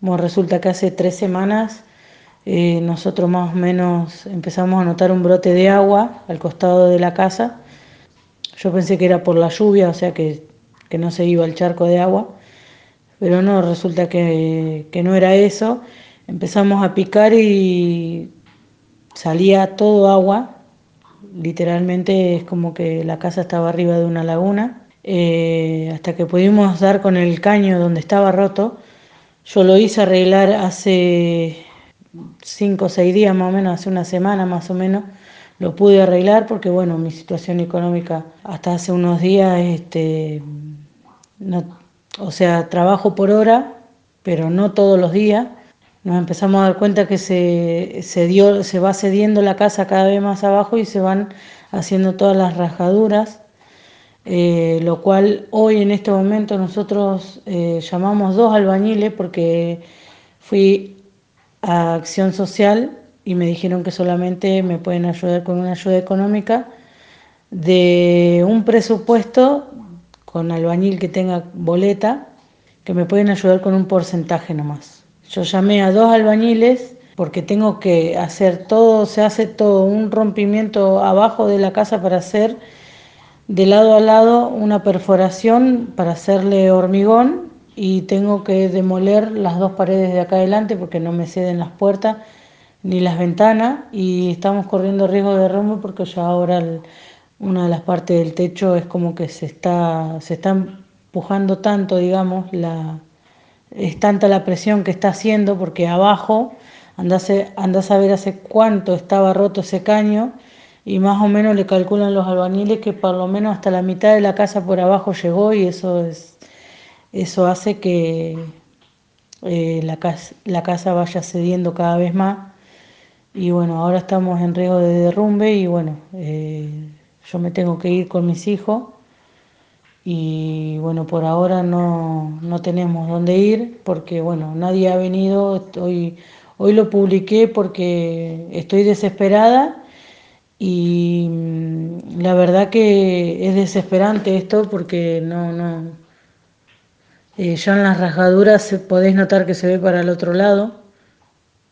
Bueno, resulta que hace tres semanas eh, nosotros más o menos empezamos a notar un brote de agua al costado de la casa. Yo pensé que era por la lluvia, o sea que, que no se iba el charco de agua, pero no, resulta que, que no era eso. Empezamos a picar y salía todo agua, literalmente es como que la casa estaba arriba de una laguna, eh, hasta que pudimos dar con el caño donde estaba roto. Yo lo hice arreglar hace cinco o seis días más o menos, hace una semana más o menos, lo pude arreglar porque bueno, mi situación económica hasta hace unos días, este, no, o sea, trabajo por hora, pero no todos los días. Nos empezamos a dar cuenta que se, se, dio, se va cediendo la casa cada vez más abajo y se van haciendo todas las rajaduras, eh, lo cual hoy en este momento nosotros eh, llamamos dos albañiles porque fui a Acción Social y me dijeron que solamente me pueden ayudar con una ayuda económica de un presupuesto con albañil que tenga boleta, que me pueden ayudar con un porcentaje nomás. Yo llamé a dos albañiles porque tengo que hacer todo, se hace todo un rompimiento abajo de la casa para hacer de lado a lado una perforación para hacerle hormigón y tengo que demoler las dos paredes de acá adelante porque no me ceden las puertas ni las ventanas y estamos corriendo riesgo de derrumbe porque ya ahora una de las partes del techo es como que se está, se está empujando tanto, digamos, la, es tanta la presión que está haciendo porque abajo andás, andás a ver hace cuánto estaba roto ese caño y más o menos le calculan los albañiles que por lo menos hasta la mitad de la casa por abajo llegó y eso es eso hace que eh, la, casa, la casa vaya cediendo cada vez más. Y bueno, ahora estamos en riesgo de derrumbe y bueno, eh, yo me tengo que ir con mis hijos. Y bueno, por ahora no, no tenemos dónde ir porque bueno, nadie ha venido, hoy, hoy lo publiqué porque estoy desesperada y mm, la verdad que es desesperante esto porque no, no, eh, ya en las rajaduras podéis notar que se ve para el otro lado